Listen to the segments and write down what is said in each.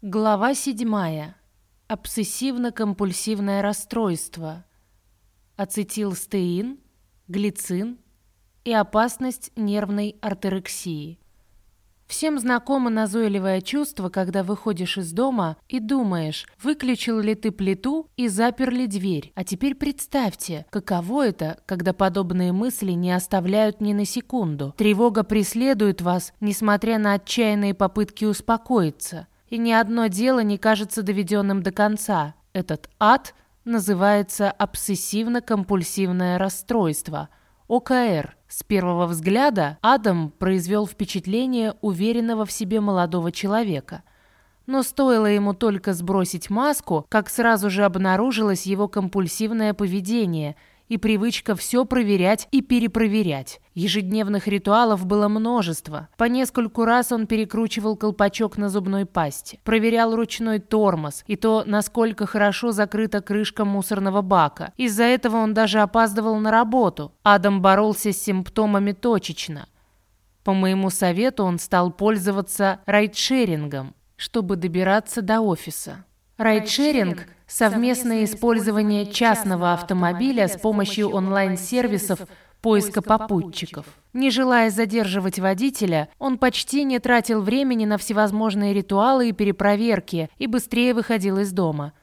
Глава 7. Обсессивно-компульсивное расстройство. Ацетилстеин, глицин и опасность нервной артерексии. Всем знакомо назойливое чувство, когда выходишь из дома и думаешь, выключил ли ты плиту и запер ли дверь. А теперь представьте, каково это, когда подобные мысли не оставляют ни на секунду. Тревога преследует вас, несмотря на отчаянные попытки успокоиться – и ни одно дело не кажется доведенным до конца. Этот ад называется обсессивно-компульсивное расстройство, ОКР. С первого взгляда Адам произвел впечатление уверенного в себе молодого человека. Но стоило ему только сбросить маску, как сразу же обнаружилось его компульсивное поведение – и привычка все проверять и перепроверять. Ежедневных ритуалов было множество. По нескольку раз он перекручивал колпачок на зубной пасте, проверял ручной тормоз и то, насколько хорошо закрыта крышка мусорного бака. Из-за этого он даже опаздывал на работу. Адам боролся с симптомами точечно. По моему совету он стал пользоваться райдшерингом, чтобы добираться до офиса. Райдшеринг – совместное использование частного автомобиля с помощью онлайн-сервисов поиска попутчиков. Не желая задерживать водителя, он почти не тратил времени на всевозможные ритуалы и перепроверки и быстрее выходил из дома.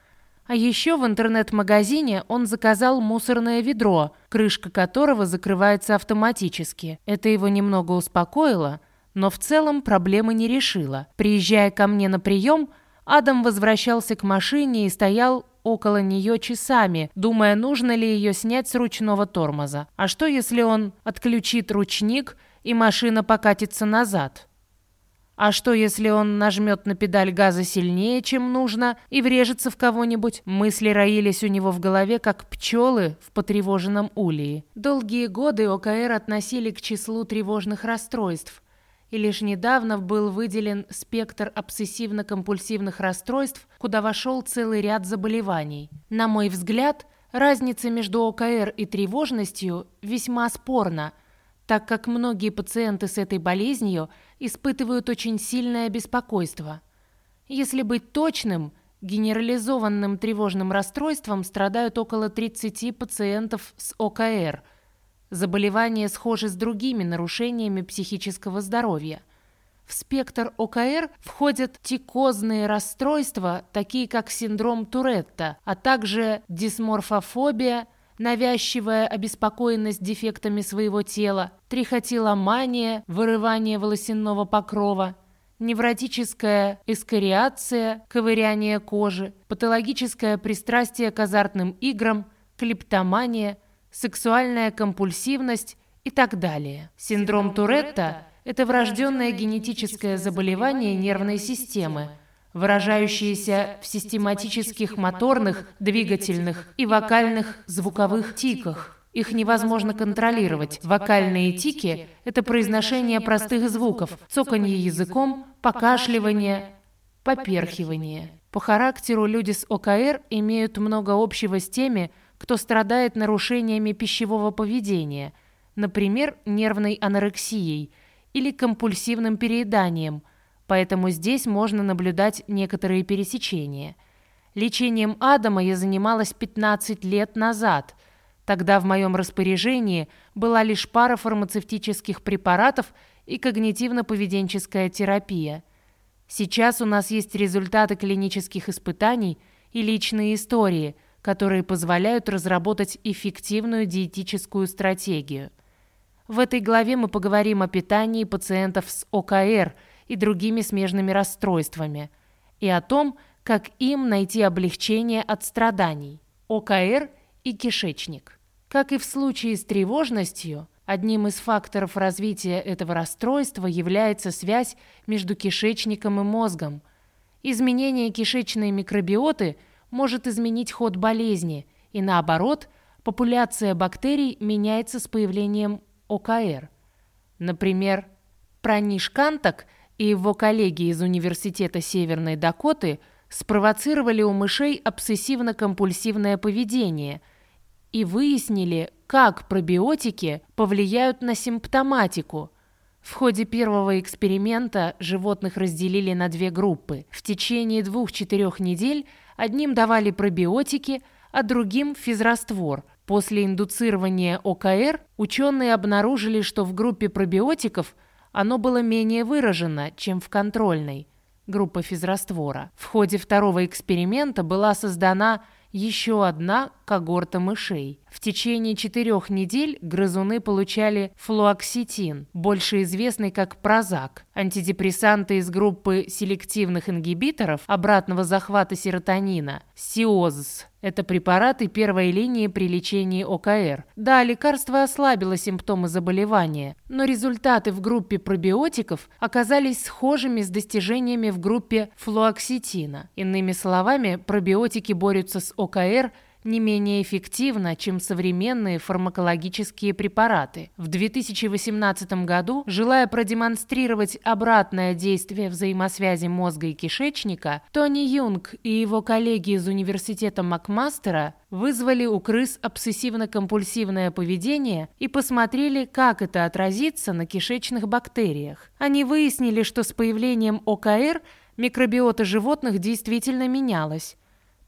А еще в интернет-магазине он заказал мусорное ведро, крышка которого закрывается автоматически. Это его немного успокоило, но в целом проблемы не решило. Приезжая ко мне на прием – Адам возвращался к машине и стоял около нее часами, думая, нужно ли ее снять с ручного тормоза. А что, если он отключит ручник и машина покатится назад? А что, если он нажмет на педаль газа сильнее, чем нужно, и врежется в кого-нибудь? Мысли роились у него в голове, как пчелы в потревоженном улее. Долгие годы ОКР относили к числу тревожных расстройств и лишь недавно был выделен спектр обсессивно-компульсивных расстройств, куда вошел целый ряд заболеваний. На мой взгляд, разница между ОКР и тревожностью весьма спорна, так как многие пациенты с этой болезнью испытывают очень сильное беспокойство. Если быть точным, генерализованным тревожным расстройством страдают около 30 пациентов с ОКР – Заболевания схожи с другими нарушениями психического здоровья. В спектр ОКР входят тикозные расстройства, такие как синдром Туретта, а также дисморфофобия, навязчивая обеспокоенность дефектами своего тела, трихотиломания, вырывание волосяного покрова, невротическая эскариация, ковыряние кожи, патологическое пристрастие к азартным играм, клептомания – сексуальная компульсивность и так далее. Синдром Туретта – это врожденное генетическое заболевание нервной системы, выражающееся в систематических моторных, двигательных и вокальных звуковых тиках. Их невозможно контролировать. Вокальные тики – это произношение простых звуков, цоканье языком, покашливание, поперхивание. По характеру люди с ОКР имеют много общего с теми, кто страдает нарушениями пищевого поведения, например, нервной анорексией или компульсивным перееданием, поэтому здесь можно наблюдать некоторые пересечения. Лечением Адама я занималась 15 лет назад. Тогда в моем распоряжении была лишь пара фармацевтических препаратов и когнитивно-поведенческая терапия. Сейчас у нас есть результаты клинических испытаний и личные истории – которые позволяют разработать эффективную диетическую стратегию. В этой главе мы поговорим о питании пациентов с ОКР и другими смежными расстройствами и о том, как им найти облегчение от страданий. ОКР и кишечник. Как и в случае с тревожностью, одним из факторов развития этого расстройства является связь между кишечником и мозгом. Изменение кишечной микробиоты – может изменить ход болезни, и наоборот, популяция бактерий меняется с появлением ОКР. Например, Праниш Кантак и его коллеги из Университета Северной Дакоты спровоцировали у мышей обсессивно-компульсивное поведение и выяснили, как пробиотики повлияют на симптоматику, В ходе первого эксперимента животных разделили на две группы. В течение двух-четырех недель одним давали пробиотики, а другим – физраствор. После индуцирования ОКР ученые обнаружили, что в группе пробиотиков оно было менее выражено, чем в контрольной – группа физраствора. В ходе второго эксперимента была создана еще одна когорта мышей. В течение четырех недель грызуны получали флуоксетин, больше известный как прозак, антидепрессанты из группы селективных ингибиторов обратного захвата серотонина, СИОЗС. Это препараты первой линии при лечении ОКР. Да, лекарство ослабило симптомы заболевания, но результаты в группе пробиотиков оказались схожими с достижениями в группе флуоксетина. Иными словами, пробиотики борются с ОКР не менее эффективно, чем современные фармакологические препараты. В 2018 году, желая продемонстрировать обратное действие взаимосвязи мозга и кишечника, Тони Юнг и его коллеги из университета Макмастера вызвали у крыс обсессивно-компульсивное поведение и посмотрели, как это отразится на кишечных бактериях. Они выяснили, что с появлением ОКР микробиота животных действительно менялась.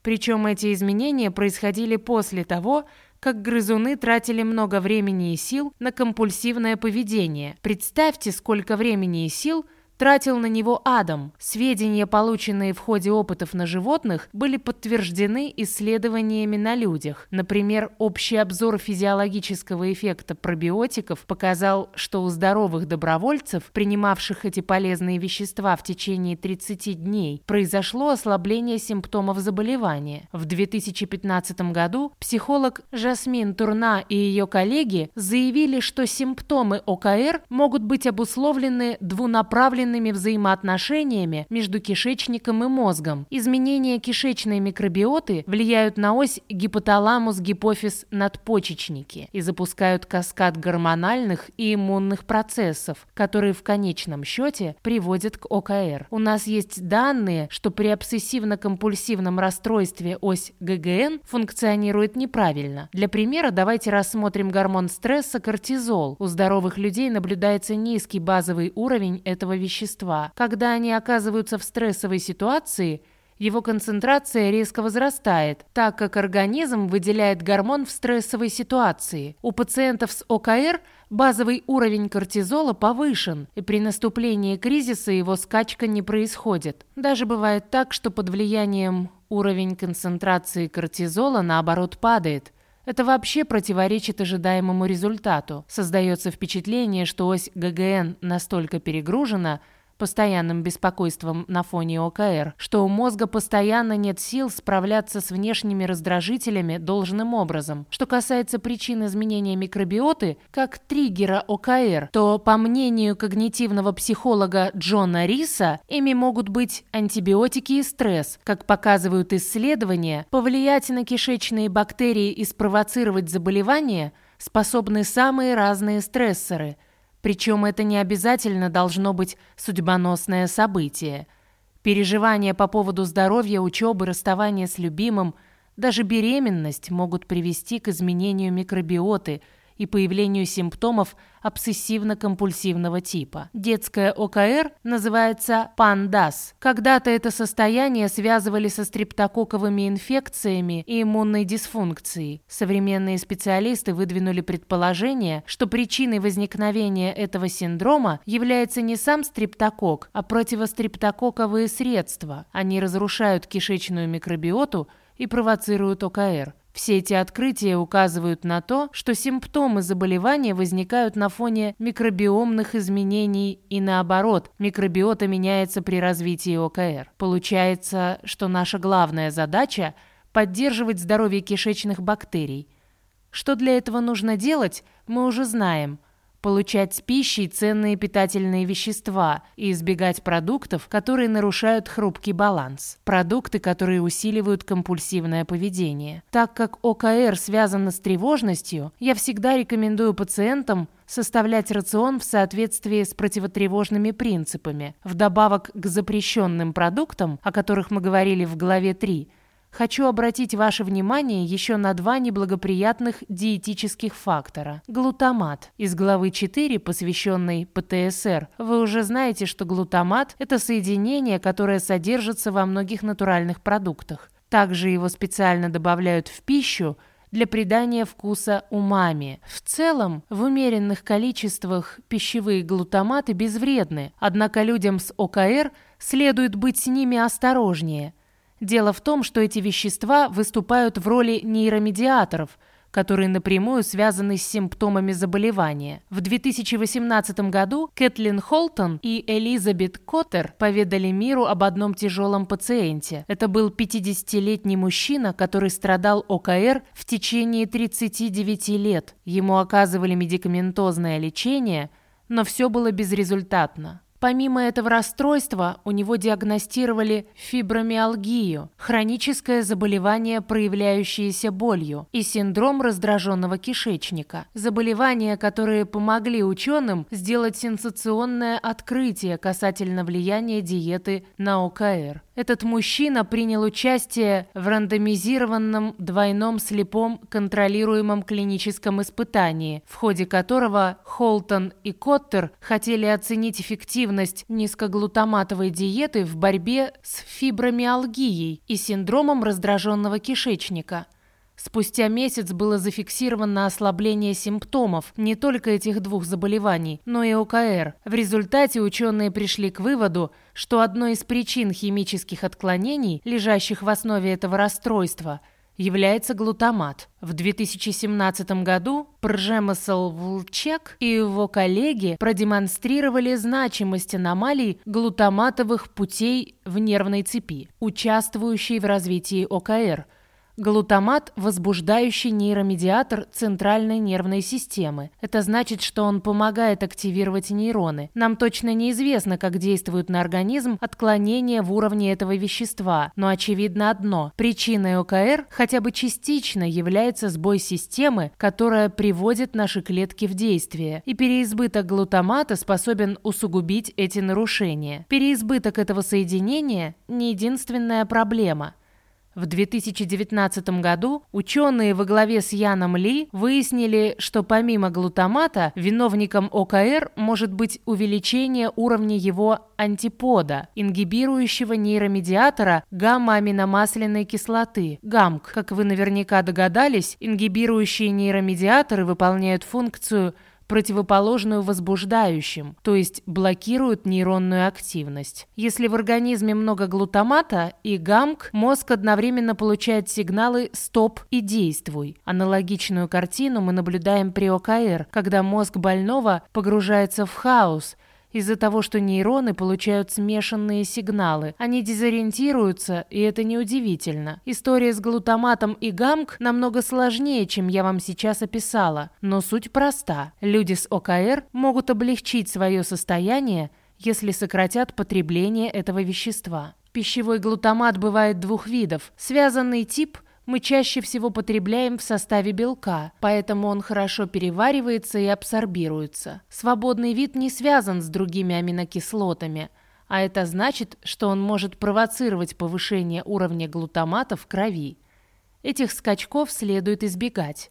Причем эти изменения происходили после того, как грызуны тратили много времени и сил на компульсивное поведение. Представьте, сколько времени и сил – тратил на него Адам. Сведения, полученные в ходе опытов на животных, были подтверждены исследованиями на людях. Например, общий обзор физиологического эффекта пробиотиков показал, что у здоровых добровольцев, принимавших эти полезные вещества в течение 30 дней, произошло ослабление симптомов заболевания. В 2015 году психолог Жасмин Турна и ее коллеги заявили, что симптомы ОКР могут быть обусловлены двунаправленными естественными взаимоотношениями между кишечником и мозгом. Изменения кишечной микробиоты влияют на ось гипоталамус-гипофиз-надпочечники и запускают каскад гормональных и иммунных процессов, которые в конечном счете приводят к ОКР. У нас есть данные, что при обсессивно-компульсивном расстройстве ось ГГН функционирует неправильно. Для примера давайте рассмотрим гормон стресса кортизол. У здоровых людей наблюдается низкий базовый уровень этого вещества вещества. Когда они оказываются в стрессовой ситуации, его концентрация резко возрастает, так как организм выделяет гормон в стрессовой ситуации. У пациентов с ОКР базовый уровень кортизола повышен, и при наступлении кризиса его скачка не происходит. Даже бывает так, что под влиянием уровень концентрации кортизола наоборот падает. Это вообще противоречит ожидаемому результату. Создается впечатление, что ось ГГН настолько перегружена, постоянным беспокойством на фоне ОКР, что у мозга постоянно нет сил справляться с внешними раздражителями должным образом. Что касается причин изменения микробиоты, как триггера ОКР, то, по мнению когнитивного психолога Джона Риса, ими могут быть антибиотики и стресс. Как показывают исследования, повлиять на кишечные бактерии и спровоцировать заболевания способны самые разные стрессоры – причем это не обязательно должно быть судьбоносное событие. Переживания по поводу здоровья, учебы, расставания с любимым, даже беременность могут привести к изменению микробиоты – и появлению симптомов обсессивно-компульсивного типа. Детская ОКР называется пандас. Когда-то это состояние связывали со стрептококковыми инфекциями и иммунной дисфункцией. Современные специалисты выдвинули предположение, что причиной возникновения этого синдрома является не сам стрептокок, а противострептококковые средства. Они разрушают кишечную микробиоту и провоцируют ОКР. Все эти открытия указывают на то, что симптомы заболевания возникают на фоне микробиомных изменений и наоборот, микробиота меняется при развитии ОКР. Получается, что наша главная задача – поддерживать здоровье кишечных бактерий. Что для этого нужно делать, мы уже знаем – получать с пищей ценные питательные вещества и избегать продуктов, которые нарушают хрупкий баланс. Продукты, которые усиливают компульсивное поведение. Так как ОКР связано с тревожностью, я всегда рекомендую пациентам составлять рацион в соответствии с противотревожными принципами. Вдобавок к запрещенным продуктам, о которых мы говорили в главе 3, хочу обратить ваше внимание еще на два неблагоприятных диетических фактора. Глутамат. Из главы 4, посвященной ПТСР, вы уже знаете, что глутамат – это соединение, которое содержится во многих натуральных продуктах. Также его специально добавляют в пищу для придания вкуса умами. В целом, в умеренных количествах пищевые глутаматы безвредны, однако людям с ОКР следует быть с ними осторожнее. Дело в том, что эти вещества выступают в роли нейромедиаторов – которые напрямую связаны с симптомами заболевания. В 2018 году Кэтлин Холтон и Элизабет Коттер поведали миру об одном тяжелом пациенте. Это был 50-летний мужчина, который страдал ОКР в течение 39 лет. Ему оказывали медикаментозное лечение, но все было безрезультатно. Помимо этого расстройства, у него диагностировали фибромиалгию, хроническое заболевание, проявляющееся болью, и синдром раздраженного кишечника. Заболевания, которые помогли ученым сделать сенсационное открытие касательно влияния диеты на ОКР. Этот мужчина принял участие в рандомизированном двойном слепом контролируемом клиническом испытании, в ходе которого Холтон и Коттер хотели оценить эффективность низкоглутаматовой диеты в борьбе с фибромиалгией и синдромом раздраженного кишечника – Спустя месяц было зафиксировано ослабление симптомов не только этих двух заболеваний, но и ОКР. В результате ученые пришли к выводу, что одной из причин химических отклонений, лежащих в основе этого расстройства, является глутамат. В 2017 году Пржемысл Влчек и его коллеги продемонстрировали значимость аномалий глутаматовых путей в нервной цепи, участвующей в развитии ОКР – Глутамат – возбуждающий нейромедиатор центральной нервной системы. Это значит, что он помогает активировать нейроны. Нам точно неизвестно, как действует на организм отклонения в уровне этого вещества, но очевидно одно – причиной ОКР хотя бы частично является сбой системы, которая приводит наши клетки в действие, и переизбыток глутамата способен усугубить эти нарушения. Переизбыток этого соединения – не единственная проблема – в 2019 году ученые во главе с Яном Ли выяснили, что помимо глутамата виновником ОКР может быть увеличение уровня его антипода, ингибирующего нейромедиатора гамма-аминомасляной кислоты, ГАМК. Как вы наверняка догадались, ингибирующие нейромедиаторы выполняют функцию – противоположную возбуждающим, то есть блокируют нейронную активность. Если в организме много глутамата и гамк, мозг одновременно получает сигналы «стоп» и «действуй». Аналогичную картину мы наблюдаем при ОКР, когда мозг больного погружается в хаос – из-за того, что нейроны получают смешанные сигналы. Они дезориентируются, и это неудивительно. История с глутаматом и гамк намного сложнее, чем я вам сейчас описала. Но суть проста. Люди с ОКР могут облегчить свое состояние, если сократят потребление этого вещества. Пищевой глутамат бывает двух видов. Связанный тип – мы чаще всего потребляем в составе белка, поэтому он хорошо переваривается и абсорбируется. Свободный вид не связан с другими аминокислотами, а это значит, что он может провоцировать повышение уровня глутамата в крови. Этих скачков следует избегать.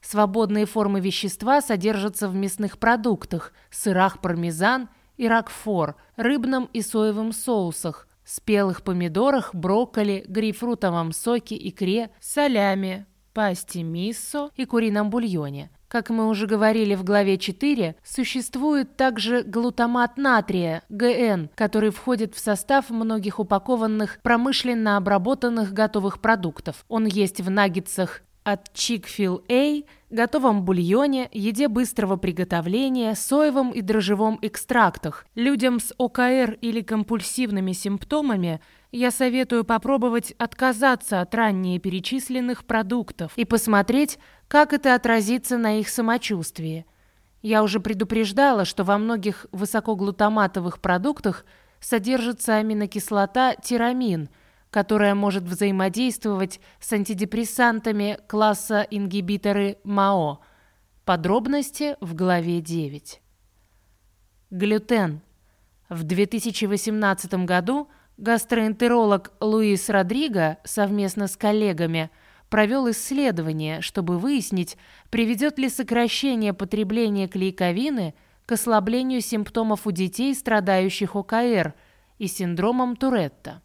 Свободные формы вещества содержатся в мясных продуктах, сырах пармезан и ракфор, рыбном и соевом соусах, спелых помидорах, брокколи, грейпфрутовом соке, икре, солями, пасте миссо и курином бульоне. Как мы уже говорили в главе 4, существует также глутамат натрия, ГН, который входит в состав многих упакованных промышленно обработанных готовых продуктов. Он есть в наггетсах от Chick-fil-A, готовом бульоне, еде быстрого приготовления, соевом и дрожжевом экстрактах. Людям с ОКР или компульсивными симптомами я советую попробовать отказаться от ранее перечисленных продуктов и посмотреть, как это отразится на их самочувствии. Я уже предупреждала, что во многих высокоглутаматовых продуктах содержится аминокислота тирамин – которая может взаимодействовать с антидепрессантами класса ингибиторы МАО. Подробности в главе 9. Глютен. В 2018 году Гастроэнтеролог Луис Родриго совместно с коллегами провел исследование, чтобы выяснить, приведет ли сокращение потребления клейковины к ослаблению симптомов у детей, страдающих ОКР и синдромом Туретта.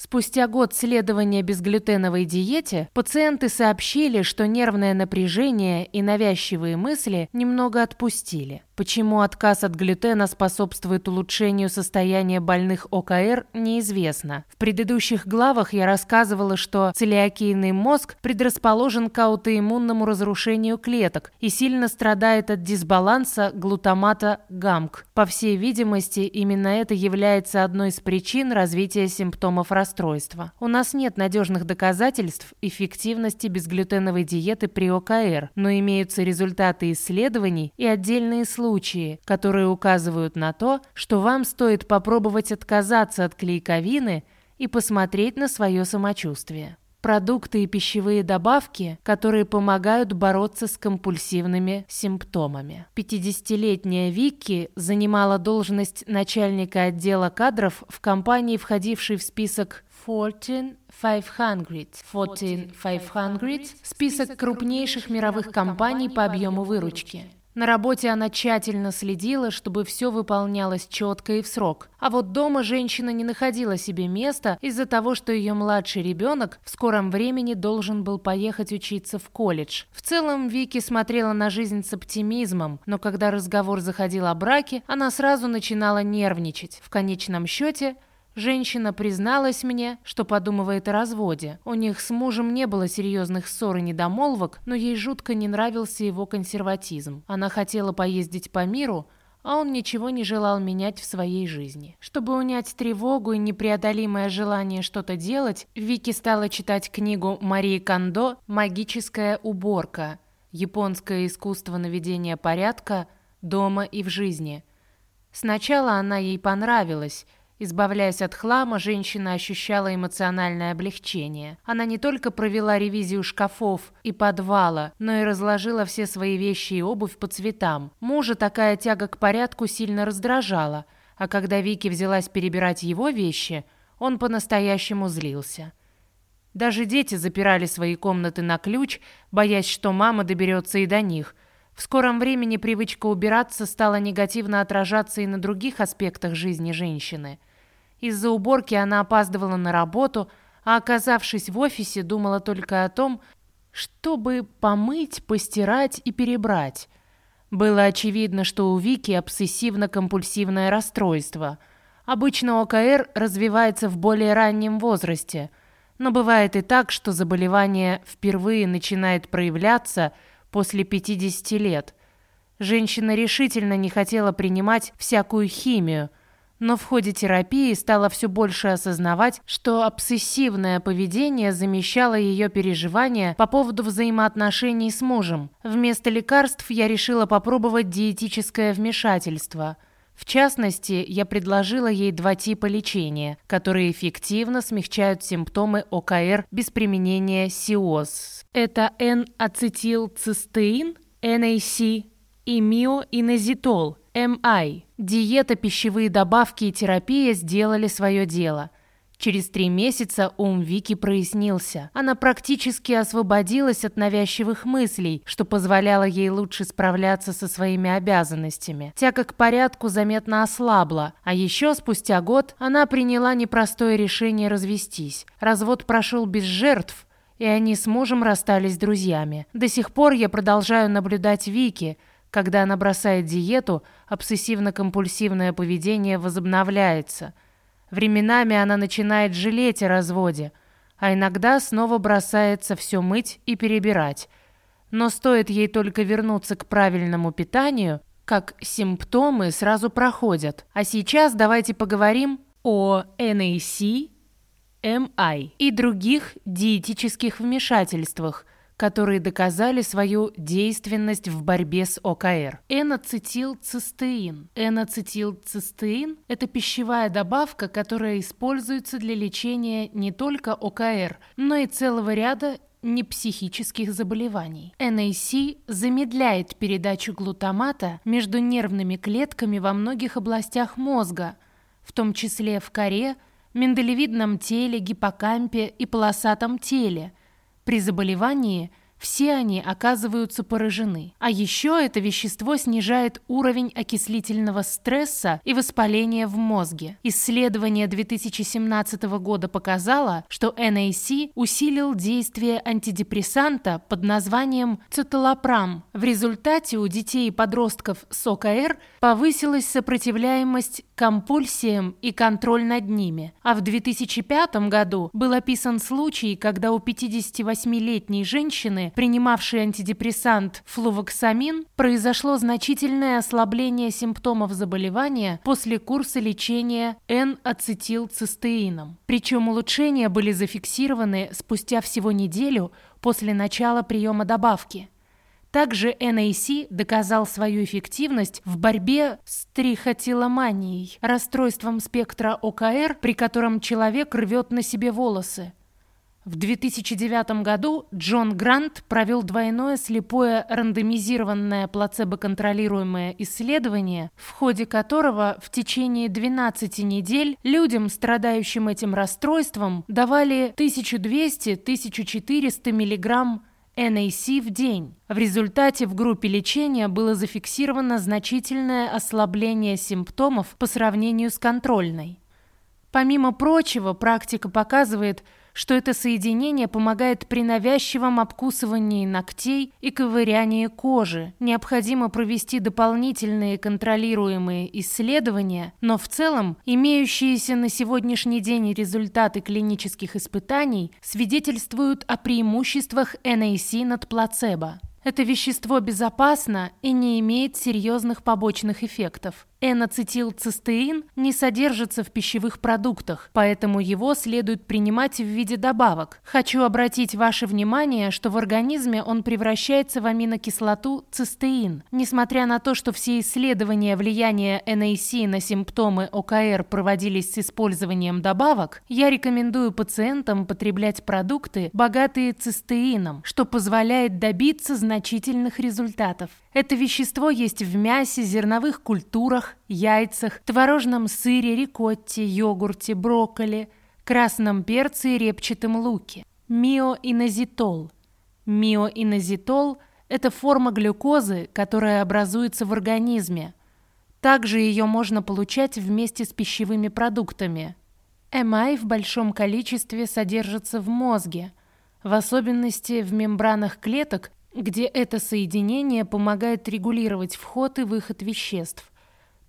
Спустя год следования безглютеновой диете пациенты сообщили, что нервное напряжение и навязчивые мысли немного отпустили. Почему отказ от глютена способствует улучшению состояния больных ОКР, неизвестно. В предыдущих главах я рассказывала, что целиакийный мозг предрасположен к аутоиммунному разрушению клеток и сильно страдает от дисбаланса глутамата ГАМК. По всей видимости, именно это является одной из причин развития симптомов расстройства. У нас нет надежных доказательств эффективности безглютеновой диеты при ОКР, но имеются результаты исследований и отдельные случаи, случаи, которые указывают на то, что вам стоит попробовать отказаться от клейковины и посмотреть на свое самочувствие. Продукты и пищевые добавки, которые помогают бороться с компульсивными симптомами. 50-летняя Вики занимала должность начальника отдела кадров в компании, входившей в список Fortune 500. Fortune 500 – список крупнейших мировых компаний по объему выручки. На работе она тщательно следила, чтобы все выполнялось четко и в срок. А вот дома женщина не находила себе места из-за того, что ее младший ребенок в скором времени должен был поехать учиться в колледж. В целом Вики смотрела на жизнь с оптимизмом, но когда разговор заходил о браке, она сразу начинала нервничать. В конечном счете Женщина призналась мне, что подумывает о разводе. У них с мужем не было серьезных ссор и недомолвок, но ей жутко не нравился его консерватизм. Она хотела поездить по миру, а он ничего не желал менять в своей жизни. Чтобы унять тревогу и непреодолимое желание что-то делать, Вики стала читать книгу Марии Кондо «Магическая уборка. Японское искусство наведения порядка дома и в жизни». Сначала она ей понравилась – Избавляясь от хлама, женщина ощущала эмоциональное облегчение. Она не только провела ревизию шкафов и подвала, но и разложила все свои вещи и обувь по цветам. Мужа такая тяга к порядку сильно раздражала, а когда Вики взялась перебирать его вещи, он по-настоящему злился. Даже дети запирали свои комнаты на ключ, боясь, что мама доберется и до них. В скором времени привычка убираться стала негативно отражаться и на других аспектах жизни женщины – из-за уборки она опаздывала на работу, а оказавшись в офисе, думала только о том, чтобы помыть, постирать и перебрать. Было очевидно, что у Вики обсессивно-компульсивное расстройство. Обычно ОКР развивается в более раннем возрасте, но бывает и так, что заболевание впервые начинает проявляться после 50 лет. Женщина решительно не хотела принимать всякую химию – но в ходе терапии стала все больше осознавать, что обсессивное поведение замещало ее переживания по поводу взаимоотношений с мужем. Вместо лекарств я решила попробовать диетическое вмешательство. В частности, я предложила ей два типа лечения, которые эффективно смягчают симптомы ОКР без применения СИОС. Это N-ацетилцистеин, NAC и миоинозитол, MI. Диета, пищевые добавки и терапия сделали свое дело. Через три месяца ум Вики прояснился. Она практически освободилась от навязчивых мыслей, что позволяло ей лучше справляться со своими обязанностями. Тяга к порядку заметно ослабла, а еще спустя год она приняла непростое решение развестись. Развод прошел без жертв, и они с мужем расстались друзьями. До сих пор я продолжаю наблюдать Вики, когда она бросает диету, обсессивно-компульсивное поведение возобновляется. Временами она начинает жалеть о разводе, а иногда снова бросается все мыть и перебирать. Но стоит ей только вернуться к правильному питанию, как симптомы сразу проходят. А сейчас давайте поговорим о NAC, MI и других диетических вмешательствах – которые доказали свою действенность в борьбе с ОКР. Энацетилцистеин. Энацетилцистеин – это пищевая добавка, которая используется для лечения не только ОКР, но и целого ряда непсихических заболеваний. NAC замедляет передачу глутамата между нервными клетками во многих областях мозга, в том числе в коре, миндалевидном теле, гиппокампе и полосатом теле. При заболевании – все они оказываются поражены. А еще это вещество снижает уровень окислительного стресса и воспаления в мозге. Исследование 2017 года показало, что NAC усилил действие антидепрессанта под названием циталопрам. В результате у детей и подростков с ОКР повысилась сопротивляемость компульсиям и контроль над ними. А в 2005 году был описан случай, когда у 58-летней женщины принимавший антидепрессант флувоксамин, произошло значительное ослабление симптомов заболевания после курса лечения N-ацетилцистеином. Причем улучшения были зафиксированы спустя всего неделю после начала приема добавки. Также NAC доказал свою эффективность в борьбе с трихотиломанией, расстройством спектра ОКР, при котором человек рвет на себе волосы. В 2009 году Джон Грант провел двойное слепое рандомизированное плацебо-контролируемое исследование, в ходе которого в течение 12 недель людям, страдающим этим расстройством, давали 1200-1400 мг NAC в день. В результате в группе лечения было зафиксировано значительное ослабление симптомов по сравнению с контрольной. Помимо прочего, практика показывает, что это соединение помогает при навязчивом обкусывании ногтей и ковырянии кожи. Необходимо провести дополнительные контролируемые исследования, но в целом имеющиеся на сегодняшний день результаты клинических испытаний свидетельствуют о преимуществах NAC над плацебо. Это вещество безопасно и не имеет серьезных побочных эффектов. N-ацетилцистеин не содержится в пищевых продуктах, поэтому его следует принимать в виде добавок. Хочу обратить ваше внимание, что в организме он превращается в аминокислоту цистеин. Несмотря на то, что все исследования влияния NAC на симптомы ОКР проводились с использованием добавок, я рекомендую пациентам потреблять продукты, богатые цистеином, что позволяет добиться значительных результатов. Это вещество есть в мясе, зерновых культурах, яйцах, творожном сыре, рикотте, йогурте, брокколи, красном перце и репчатом луке. Миоинозитол. Миоинозитол – это форма глюкозы, которая образуется в организме. Также ее можно получать вместе с пищевыми продуктами. Эмай в большом количестве содержится в мозге, в особенности в мембранах клеток где это соединение помогает регулировать вход и выход веществ.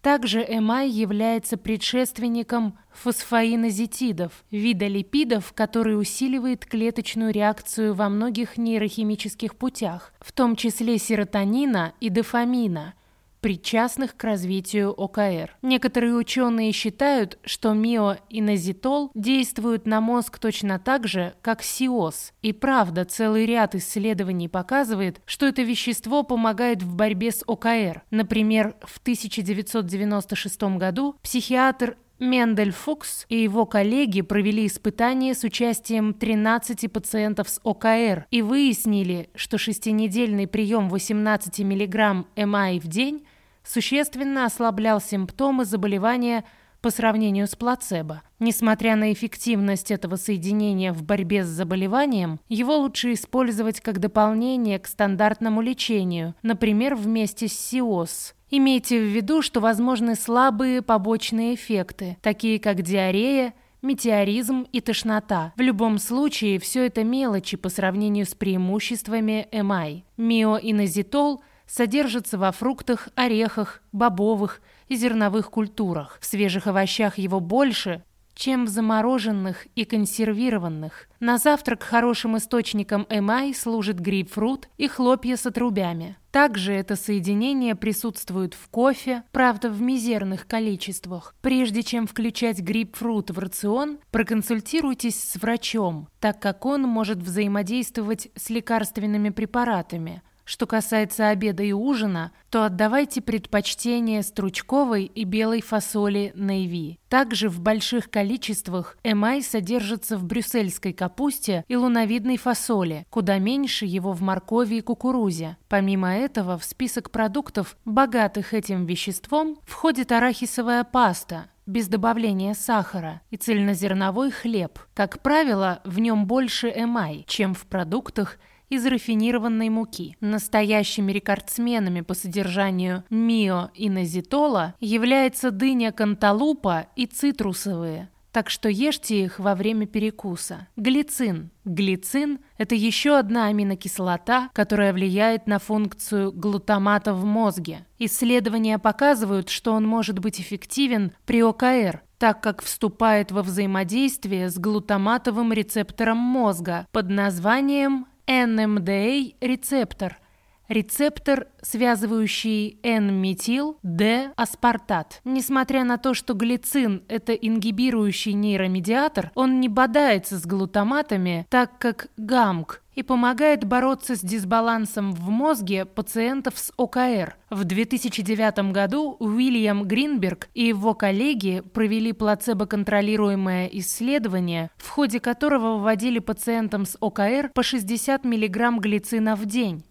Также эмай является предшественником фосфоинозитидов, вида липидов, который усиливает клеточную реакцию во многих нейрохимических путях, в том числе серотонина и дофамина, причастных к развитию ОКР. Некоторые ученые считают, что миоинозитол действует на мозг точно так же, как сиоз. И правда, целый ряд исследований показывает, что это вещество помогает в борьбе с ОКР. Например, в 1996 году психиатр Мендель Фукс и его коллеги провели испытания с участием 13 пациентов с ОКР и выяснили, что шестинедельный прием 18 мг МАИ в день существенно ослаблял симптомы заболевания по сравнению с плацебо. Несмотря на эффективность этого соединения в борьбе с заболеванием, его лучше использовать как дополнение к стандартному лечению, например, вместе с СИОС. Имейте в виду, что возможны слабые побочные эффекты, такие как диарея, метеоризм и тошнота. В любом случае, все это мелочи по сравнению с преимуществами ЭМАЙ. Миоинозитол содержится во фруктах, орехах, бобовых и зерновых культурах. В свежих овощах его больше, чем в замороженных и консервированных. На завтрак хорошим источником эмай служит грейпфрут и хлопья с отрубями. Также это соединение присутствует в кофе, правда в мизерных количествах. Прежде чем включать грейпфрут в рацион, проконсультируйтесь с врачом, так как он может взаимодействовать с лекарственными препаратами, что касается обеда и ужина, то отдавайте предпочтение стручковой и белой фасоли нейви. Также в больших количествах эмай содержится в брюссельской капусте и луновидной фасоли, куда меньше его в моркови и кукурузе. Помимо этого, в список продуктов, богатых этим веществом, входит арахисовая паста, без добавления сахара, и цельнозерновой хлеб. Как правило, в нем больше эмай, чем в продуктах из рафинированной муки. Настоящими рекордсменами по содержанию миоинозитола является дыня канталупа и цитрусовые – так что ешьте их во время перекуса. Глицин. Глицин – это еще одна аминокислота, которая влияет на функцию глутамата в мозге. Исследования показывают, что он может быть эффективен при ОКР, так как вступает во взаимодействие с глутаматовым рецептором мозга под названием NMDA-рецептор – Рецептор, связывающий N-метил, D-аспартат. Несмотря на то, что глицин – это ингибирующий нейромедиатор, он не бодается с глутаматами, так как ГАМК, и помогает бороться с дисбалансом в мозге пациентов с ОКР. В 2009 году Уильям Гринберг и его коллеги провели плацебо-контролируемое исследование, в ходе которого вводили пациентам с ОКР по 60 мг глицина в день.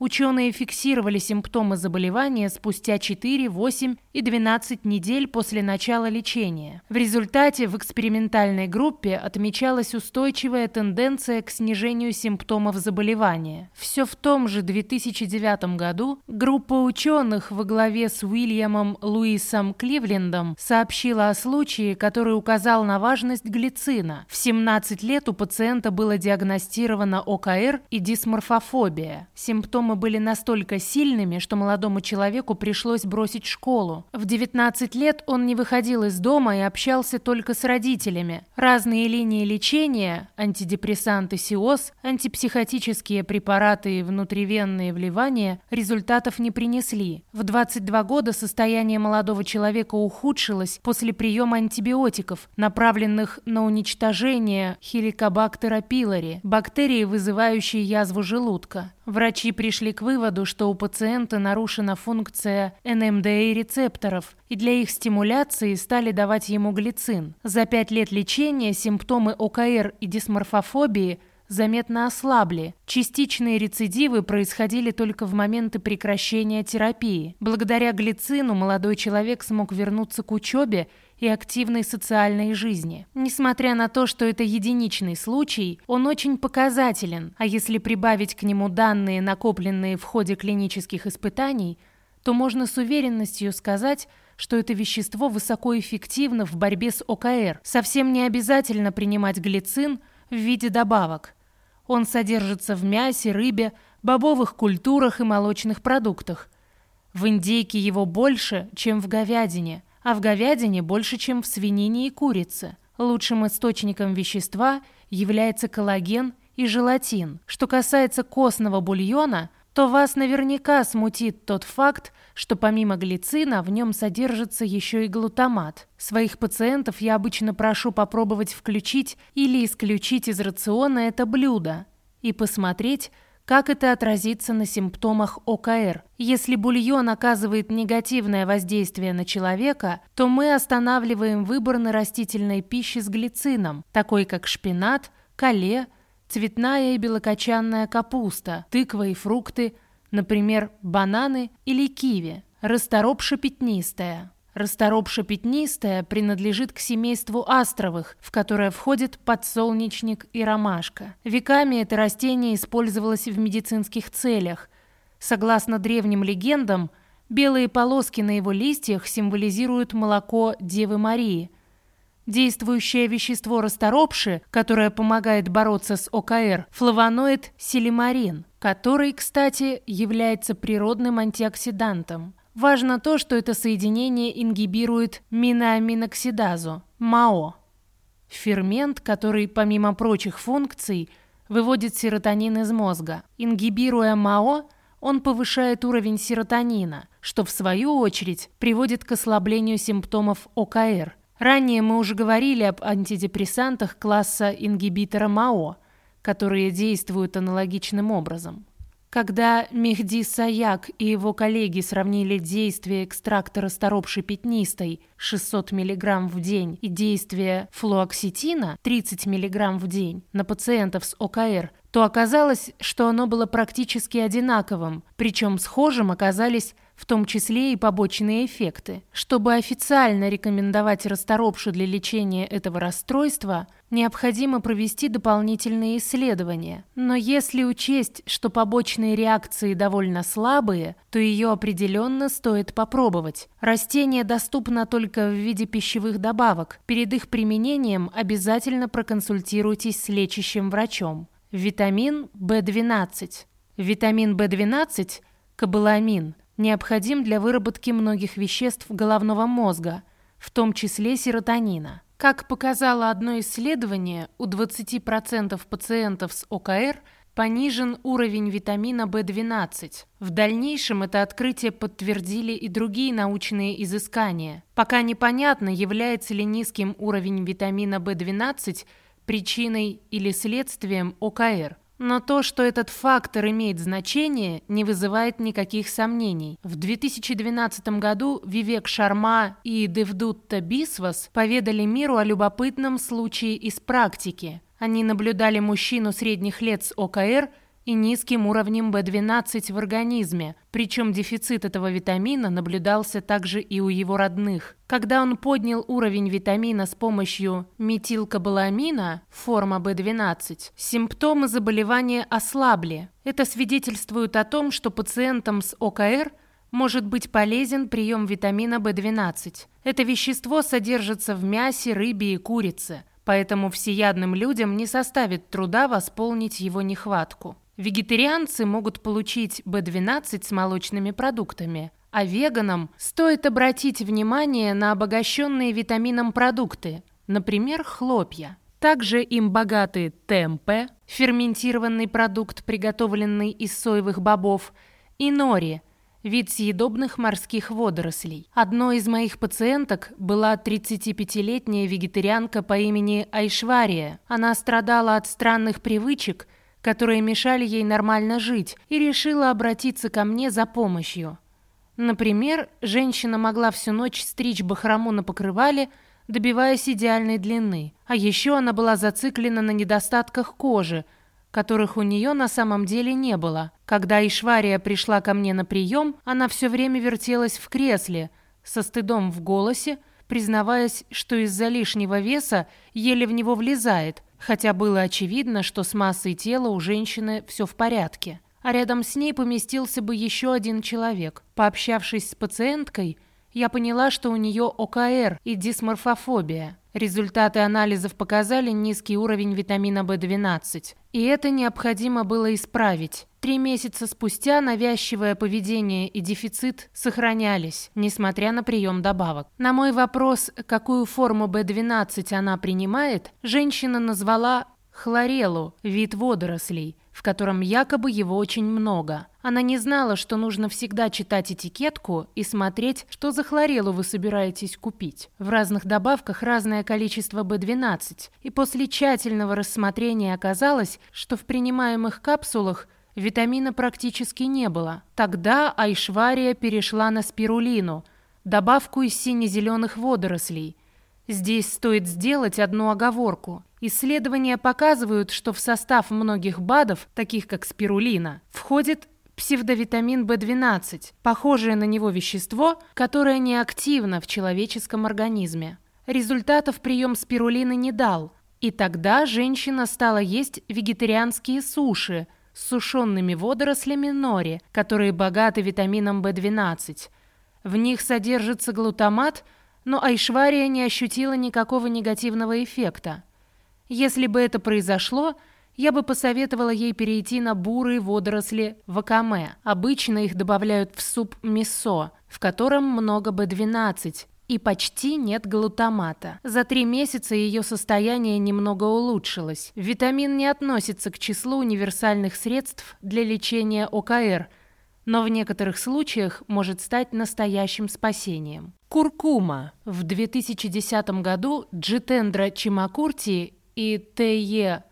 Ученые фиксировали симптомы заболевания спустя 4, 8 и 12 недель после начала лечения. В результате в экспериментальной группе отмечалась устойчивая тенденция к снижению симптомов заболевания. Все в том же 2009 году группа ученых во главе с Уильямом Луисом Кливлендом сообщила о случае, который указал на важность глицина. В 17 лет у пациента было диагностировано ОКР и дисморфофобия. Симптомы симптомы были настолько сильными, что молодому человеку пришлось бросить школу. В 19 лет он не выходил из дома и общался только с родителями. Разные линии лечения – антидепрессанты СИОС, антипсихотические препараты и внутривенные вливания – результатов не принесли. В 22 года состояние молодого человека ухудшилось после приема антибиотиков, направленных на уничтожение хеликобактера пилори – бактерии, вызывающей язву желудка. Врачи пришли к выводу, что у пациента нарушена функция НМДА-рецепторов, и для их стимуляции стали давать ему глицин. За пять лет лечения симптомы ОКР и дисморфофобии заметно ослабли. Частичные рецидивы происходили только в моменты прекращения терапии. Благодаря глицину молодой человек смог вернуться к учебе и активной социальной жизни. Несмотря на то, что это единичный случай, он очень показателен, а если прибавить к нему данные, накопленные в ходе клинических испытаний, то можно с уверенностью сказать, что это вещество высокоэффективно в борьбе с ОКР. Совсем не обязательно принимать глицин в виде добавок. Он содержится в мясе, рыбе, бобовых культурах и молочных продуктах. В индейке его больше, чем в говядине – а в говядине больше, чем в свинине и курице. Лучшим источником вещества является коллаген и желатин. Что касается костного бульона, то вас наверняка смутит тот факт, что помимо глицина в нем содержится еще и глутамат. Своих пациентов я обычно прошу попробовать включить или исключить из рациона это блюдо и посмотреть, как это отразится на симптомах ОКР? Если бульон оказывает негативное воздействие на человека, то мы останавливаем выбор на растительной пищи с глицином, такой как шпинат, кале, цветная и белокочанная капуста, тыква и фрукты, например, бананы или киви, расторопша пятнистая. Расторопша пятнистая принадлежит к семейству астровых, в которое входит подсолнечник и ромашка. Веками это растение использовалось в медицинских целях. Согласно древним легендам, белые полоски на его листьях символизируют молоко Девы Марии. Действующее вещество расторопши, которое помогает бороться с ОКР, флавоноид силимарин, который, кстати, является природным антиоксидантом. Важно то, что это соединение ингибирует миноаминоксидазу, МАО. Фермент, который, помимо прочих функций, выводит серотонин из мозга. Ингибируя МАО, он повышает уровень серотонина, что в свою очередь приводит к ослаблению симптомов ОКР. Ранее мы уже говорили об антидепрессантах класса ингибитора МАО, которые действуют аналогичным образом. Когда Мехди Саяк и его коллеги сравнили действие экстракта расторопшей пятнистой 600 мг в день и действие флуоксетина 30 мг в день на пациентов с ОКР, то оказалось, что оно было практически одинаковым, причем схожим оказались в том числе и побочные эффекты. Чтобы официально рекомендовать расторопшу для лечения этого расстройства, необходимо провести дополнительные исследования. Но если учесть, что побочные реакции довольно слабые, то ее определенно стоит попробовать. Растение доступно только в виде пищевых добавок. Перед их применением обязательно проконсультируйтесь с лечащим врачом. Витамин В12. Витамин В12 – кобаламин – необходим для выработки многих веществ головного мозга, в том числе серотонина. Как показало одно исследование, у 20% пациентов с ОКР понижен уровень витамина В12. В дальнейшем это открытие подтвердили и другие научные изыскания. Пока непонятно, является ли низким уровень витамина В12 причиной или следствием ОКР – но то, что этот фактор имеет значение, не вызывает никаких сомнений. В 2012 году Вивек Шарма и Девдутта Бисвас поведали миру о любопытном случае из практики. Они наблюдали мужчину средних лет с ОКР – и низким уровнем В12 в организме, причем дефицит этого витамина наблюдался также и у его родных. Когда он поднял уровень витамина с помощью метилкобаламина, форма В12, симптомы заболевания ослабли. Это свидетельствует о том, что пациентам с ОКР может быть полезен прием витамина В12. Это вещество содержится в мясе, рыбе и курице, поэтому всеядным людям не составит труда восполнить его нехватку. Вегетарианцы могут получить B12 с молочными продуктами, а веганам стоит обратить внимание на обогащенные витамином продукты, например, хлопья. Также им богаты темпе, ферментированный продукт, приготовленный из соевых бобов, и нори, вид съедобных морских водорослей. Одной из моих пациенток была 35-летняя вегетарианка по имени Айшвария. Она страдала от странных привычек – которые мешали ей нормально жить, и решила обратиться ко мне за помощью. Например, женщина могла всю ночь стричь бахрому на покрывале, добиваясь идеальной длины. А еще она была зациклена на недостатках кожи, которых у нее на самом деле не было. Когда Ишвария пришла ко мне на прием, она все время вертелась в кресле, со стыдом в голосе, признаваясь, что из-за лишнего веса еле в него влезает, хотя было очевидно, что с массой тела у женщины все в порядке. А рядом с ней поместился бы еще один человек. Пообщавшись с пациенткой, я поняла, что у нее ОКР и дисморфофобия. Результаты анализов показали низкий уровень витамина В12, и это необходимо было исправить. Три месяца спустя навязчивое поведение и дефицит сохранялись, несмотря на прием добавок. На мой вопрос, какую форму В12 она принимает, женщина назвала хлорелу, вид водорослей – в котором якобы его очень много. Она не знала, что нужно всегда читать этикетку и смотреть, что за хлорелу вы собираетесь купить. В разных добавках разное количество B12, и после тщательного рассмотрения оказалось, что в принимаемых капсулах витамина практически не было. Тогда Айшвария перешла на спирулину, добавку из сине-зеленых водорослей – Здесь стоит сделать одну оговорку. Исследования показывают, что в состав многих БАДов, таких как спирулина, входит псевдовитамин В12, похожее на него вещество, которое неактивно в человеческом организме. Результатов прием спирулины не дал, и тогда женщина стала есть вегетарианские суши с сушеными водорослями нори, которые богаты витамином В12. В них содержится глутамат – но Айшвария не ощутила никакого негативного эффекта. Если бы это произошло, я бы посоветовала ей перейти на бурые водоросли вакаме. Обычно их добавляют в суп мисо, в котором много B12, и почти нет глутамата. За три месяца ее состояние немного улучшилось. Витамин не относится к числу универсальных средств для лечения ОКР, но в некоторых случаях может стать настоящим спасением. Куркума. В 2010 году Джитендра Чимакурти и Т.Е.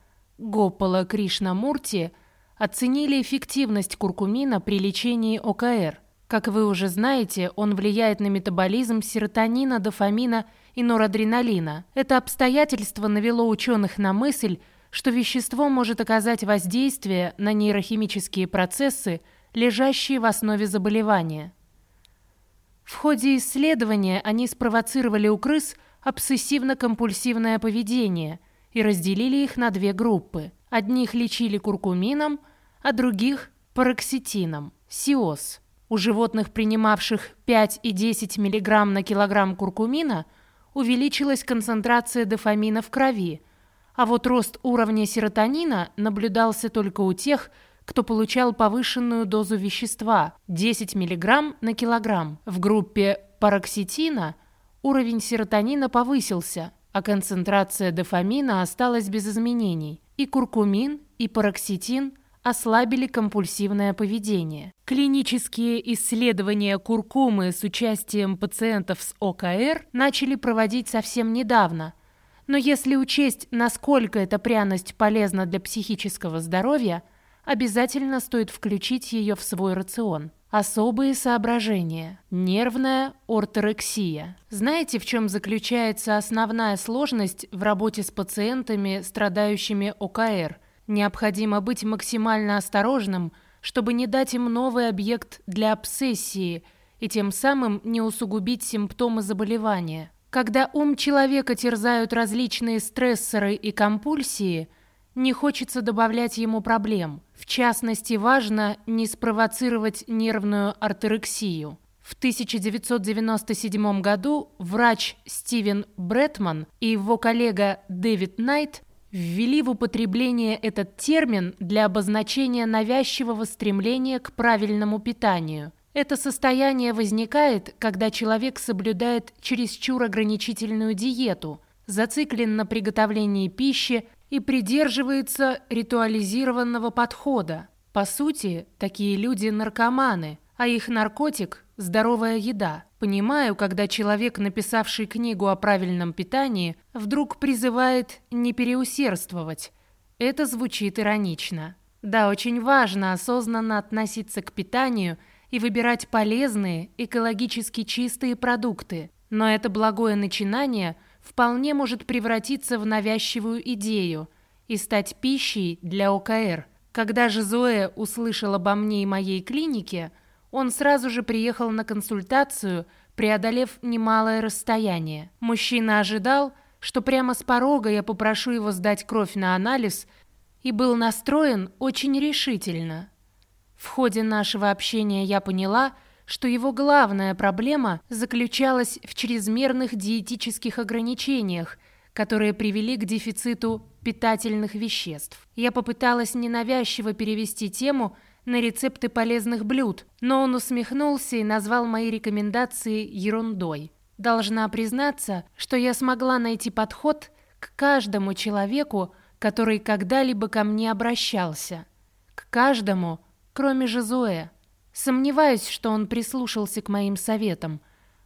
Гопала Кришнамурти оценили эффективность куркумина при лечении ОКР. Как вы уже знаете, он влияет на метаболизм серотонина, дофамина и норадреналина. Это обстоятельство навело ученых на мысль, что вещество может оказать воздействие на нейрохимические процессы, лежащие в основе заболевания. В ходе исследования они спровоцировали у крыс обсессивно-компульсивное поведение и разделили их на две группы. Одних лечили куркумином, а других – пароксетином, сиоз. У животных, принимавших 5 и 10 мг на килограмм куркумина, увеличилась концентрация дофамина в крови, а вот рост уровня серотонина наблюдался только у тех, кто получал повышенную дозу вещества – 10 мг на килограмм. В группе пароксетина уровень серотонина повысился, а концентрация дофамина осталась без изменений. И куркумин, и пароксетин ослабили компульсивное поведение. Клинические исследования куркумы с участием пациентов с ОКР начали проводить совсем недавно. Но если учесть, насколько эта пряность полезна для психического здоровья, обязательно стоит включить ее в свой рацион. Особые соображения. Нервная орторексия. Знаете, в чем заключается основная сложность в работе с пациентами, страдающими ОКР? Необходимо быть максимально осторожным, чтобы не дать им новый объект для обсессии и тем самым не усугубить симптомы заболевания. Когда ум человека терзают различные стрессоры и компульсии – не хочется добавлять ему проблем. В частности, важно не спровоцировать нервную артерексию. В 1997 году врач Стивен Бретман и его коллега Дэвид Найт ввели в употребление этот термин для обозначения навязчивого стремления к правильному питанию. Это состояние возникает, когда человек соблюдает чересчур ограничительную диету, зациклен на приготовлении пищи и придерживается ритуализированного подхода. По сути, такие люди наркоманы, а их наркотик – здоровая еда. Понимаю, когда человек, написавший книгу о правильном питании, вдруг призывает не переусердствовать. Это звучит иронично. Да, очень важно осознанно относиться к питанию и выбирать полезные, экологически чистые продукты. Но это благое начинание – вполне может превратиться в навязчивую идею и стать пищей для ОКР. Когда же Зоэ услышал обо мне и моей клинике, он сразу же приехал на консультацию, преодолев немалое расстояние. Мужчина ожидал, что прямо с порога я попрошу его сдать кровь на анализ и был настроен очень решительно. В ходе нашего общения я поняла, что его главная проблема заключалась в чрезмерных диетических ограничениях, которые привели к дефициту питательных веществ. Я попыталась ненавязчиво перевести тему на рецепты полезных блюд, но он усмехнулся и назвал мои рекомендации ерундой. Должна признаться, что я смогла найти подход к каждому человеку, который когда-либо ко мне обращался. К каждому, кроме Жезуэ. Сомневаюсь, что он прислушался к моим советам.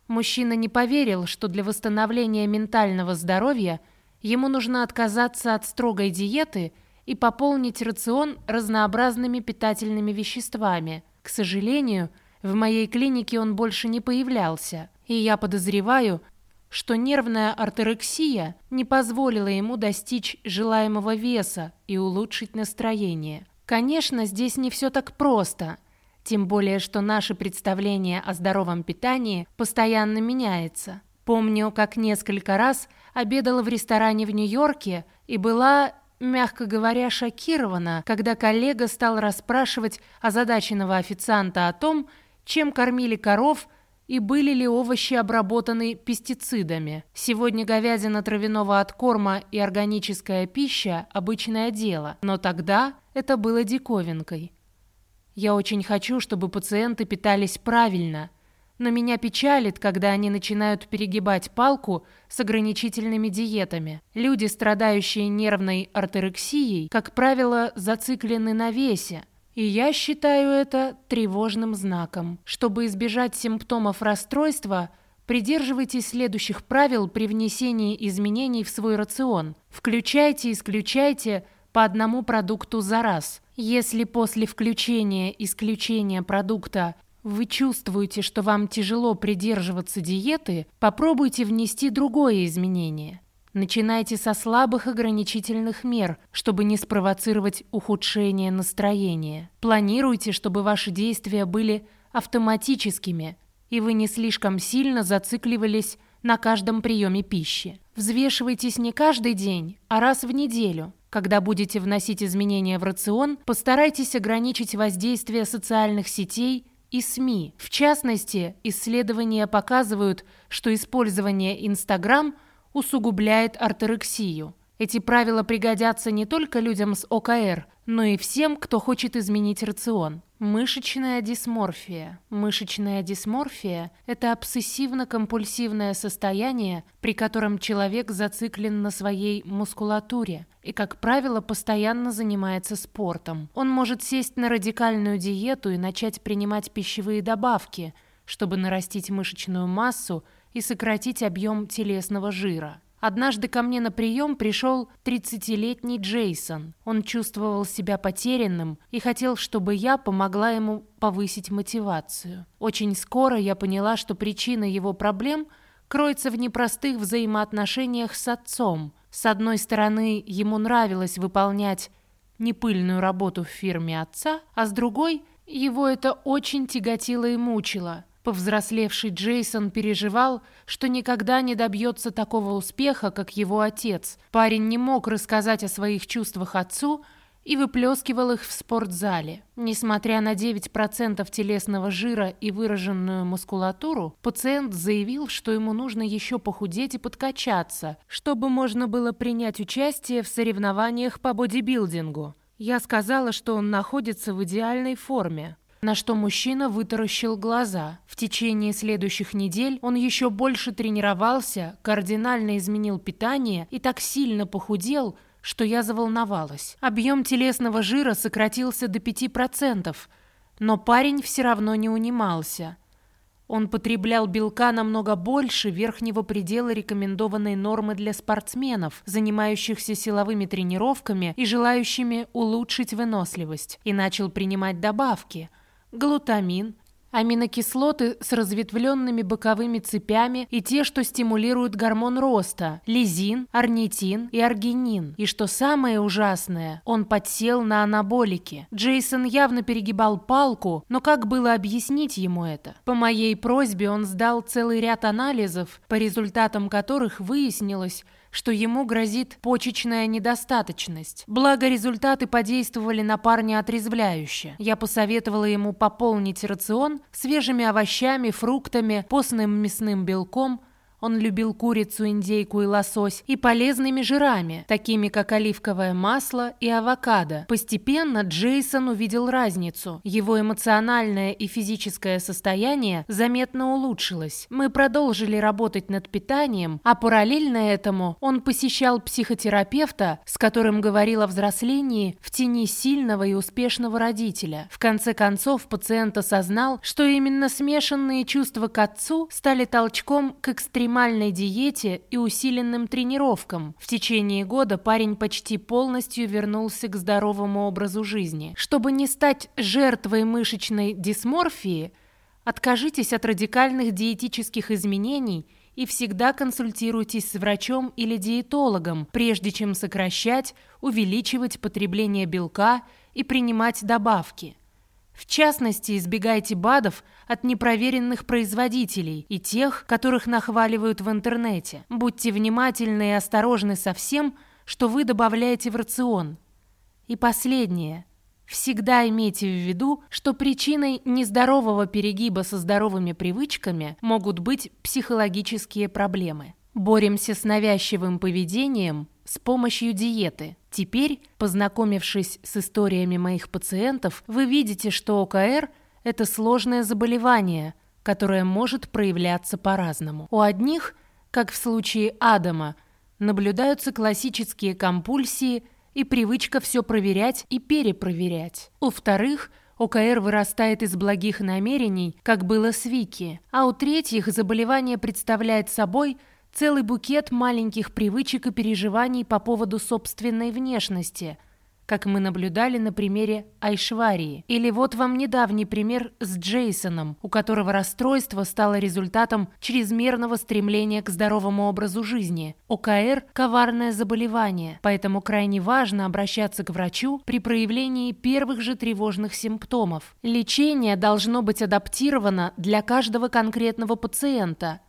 Мужчина не поверил, что для восстановления ментального здоровья ему нужно отказаться от строгой диеты и пополнить рацион разнообразными питательными веществами. К сожалению, в моей клинике он больше не появлялся, и я подозреваю, что нервная артерексия не позволила ему достичь желаемого веса и улучшить настроение. Конечно, здесь не все так просто – тем более, что наше представление о здоровом питании постоянно меняется. Помню, как несколько раз обедала в ресторане в Нью-Йорке и была, мягко говоря, шокирована, когда коллега стал расспрашивать озадаченного официанта о том, чем кормили коров и были ли овощи обработаны пестицидами. Сегодня говядина травяного откорма и органическая пища – обычное дело, но тогда это было диковинкой. Я очень хочу, чтобы пациенты питались правильно, но меня печалит, когда они начинают перегибать палку с ограничительными диетами. Люди, страдающие нервной артерексией, как правило, зациклены на весе, и я считаю это тревожным знаком. Чтобы избежать симптомов расстройства, придерживайтесь следующих правил при внесении изменений в свой рацион. Включайте исключайте по одному продукту за раз – если после включения-исключения продукта вы чувствуете, что вам тяжело придерживаться диеты, попробуйте внести другое изменение. Начинайте со слабых ограничительных мер, чтобы не спровоцировать ухудшение настроения. Планируйте, чтобы ваши действия были автоматическими. и вы не слишком сильно зацикливались на каждом приеме пищи. Взвешивайтесь не каждый день, а раз в неделю. Когда будете вносить изменения в рацион, постарайтесь ограничить воздействие социальных сетей и СМИ. В частности, исследования показывают, что использование Инстаграм усугубляет орторексию. Эти правила пригодятся не только людям с ОКР, но и всем, кто хочет изменить рацион. Мышечная дисморфия. Мышечная дисморфия – это обсессивно-компульсивное состояние, при котором человек зациклен на своей мускулатуре и, как правило, постоянно занимается спортом. Он может сесть на радикальную диету и начать принимать пищевые добавки, чтобы нарастить мышечную массу и сократить объем телесного жира. Однажды ко мне на прием пришел 30-летний Джейсон. Он чувствовал себя потерянным и хотел, чтобы я помогла ему повысить мотивацию. Очень скоро я поняла, что причина его проблем кроется в непростых взаимоотношениях с отцом. С одной стороны, ему нравилось выполнять непыльную работу в фирме отца, а с другой, его это очень тяготило и мучило – Повзрослевший Джейсон переживал, что никогда не добьется такого успеха, как его отец. Парень не мог рассказать о своих чувствах отцу и выплескивал их в спортзале. Несмотря на 9% телесного жира и выраженную мускулатуру, пациент заявил, что ему нужно еще похудеть и подкачаться, чтобы можно было принять участие в соревнованиях по бодибилдингу. Я сказала, что он находится в идеальной форме. На что мужчина вытаращил глаза. В течение следующих недель он еще больше тренировался, кардинально изменил питание и так сильно похудел, что я заволновалась. Объем телесного жира сократился до 5%, но парень все равно не унимался. Он потреблял белка намного больше верхнего предела рекомендованной нормы для спортсменов, занимающихся силовыми тренировками и желающими улучшить выносливость, и начал принимать добавки – глутамин, аминокислоты с разветвленными боковыми цепями и те, что стимулируют гормон роста, лизин, орнитин и аргинин. И что самое ужасное, он подсел на анаболики. Джейсон явно перегибал палку, но как было объяснить ему это? По моей просьбе он сдал целый ряд анализов, по результатам которых выяснилось, что ему грозит почечная недостаточность. Благо, результаты подействовали на парня отрезвляюще. Я посоветовала ему пополнить рацион свежими овощами, фруктами, постным мясным белком, он любил курицу, индейку и лосось и полезными жирами, такими как оливковое масло и авокадо. Постепенно Джейсон увидел разницу. Его эмоциональное и физическое состояние заметно улучшилось. Мы продолжили работать над питанием, а параллельно этому он посещал психотерапевта, с которым говорил о взрослении в тени сильного и успешного родителя. В конце концов пациент осознал, что именно смешанные чувства к отцу стали толчком к экстремизму экстремальной диете и усиленным тренировкам. В течение года парень почти полностью вернулся к здоровому образу жизни. Чтобы не стать жертвой мышечной дисморфии, откажитесь от радикальных диетических изменений и всегда консультируйтесь с врачом или диетологом, прежде чем сокращать, увеличивать потребление белка и принимать добавки. В частности, избегайте БАДов от непроверенных производителей и тех, которых нахваливают в интернете. Будьте внимательны и осторожны со всем, что вы добавляете в рацион. И последнее. Всегда имейте в виду, что причиной нездорового перегиба со здоровыми привычками могут быть психологические проблемы. Боремся с навязчивым поведением с помощью диеты. Теперь, познакомившись с историями моих пациентов, вы видите, что ОКР – это сложное заболевание, которое может проявляться по-разному. У одних, как в случае Адама, наблюдаются классические компульсии и привычка все проверять и перепроверять. У вторых – ОКР вырастает из благих намерений, как было с Вики, а у третьих заболевание представляет собой – Целый букет маленьких привычек и переживаний по поводу собственной внешности, как мы наблюдали на примере Айшварии. Или вот вам недавний пример с Джейсоном, у которого расстройство стало результатом чрезмерного стремления к здоровому образу жизни. ОКР – коварное заболевание, поэтому крайне важно обращаться к врачу при проявлении первых же тревожных симптомов. Лечение должно быть адаптировано для каждого конкретного пациента –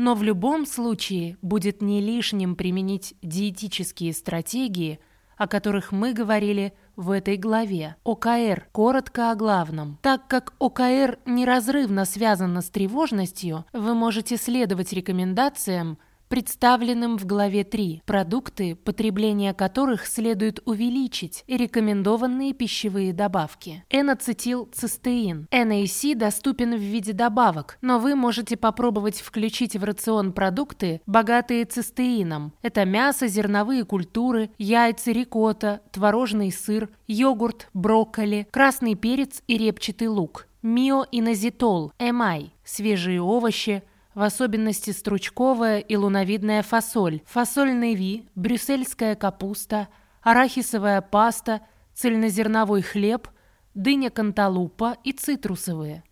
но в любом случае будет не лишним применить диетические стратегии – о которых мы говорили в этой главе. ОКР – коротко о главном. Так как ОКР неразрывно связано с тревожностью, вы можете следовать рекомендациям – представленным в главе 3, продукты, потребление которых следует увеличить, и рекомендованные пищевые добавки. N-ацетилцистеин. NAC доступен в виде добавок, но вы можете попробовать включить в рацион продукты, богатые цистеином. Это мясо, зерновые культуры, яйца, рикотта, творожный сыр, йогурт, брокколи, красный перец и репчатый лук. Миоинозитол, эмай, свежие овощи, в особенности стручковая и луновидная фасоль, фасоль неви, брюссельская капуста, арахисовая паста, цельнозерновой хлеб, дыня канталупа и цитрусовые.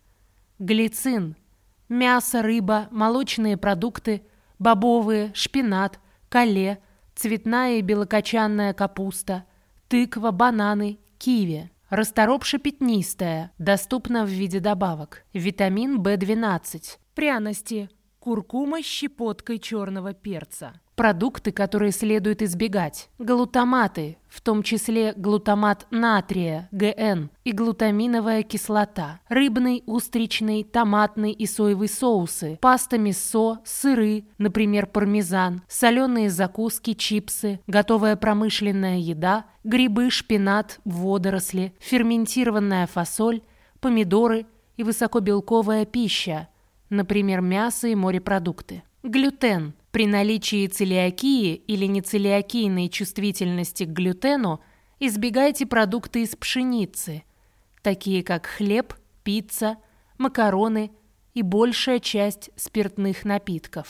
Глицин, мясо, рыба, молочные продукты, бобовые, шпинат, кале, цветная и белокочанная капуста, тыква, бананы, киви. Расторопша пятнистая, доступна в виде добавок. Витамин В12. Пряности. Куркума с щепоткой черного перца. Продукты, которые следует избегать. Глутаматы, в том числе глутамат натрия, ГН, и глутаминовая кислота. Рыбный, устричный, томатный и соевый соусы. Паста мисо, сыры, например, пармезан, соленые закуски, чипсы, готовая промышленная еда, грибы, шпинат, водоросли, ферментированная фасоль, помидоры и высокобелковая пища – например, мясо и морепродукты. Глютен. При наличии целиакии или нецелиакийной чувствительности к глютену избегайте продукты из пшеницы, такие как хлеб, пицца, макароны и большая часть спиртных напитков.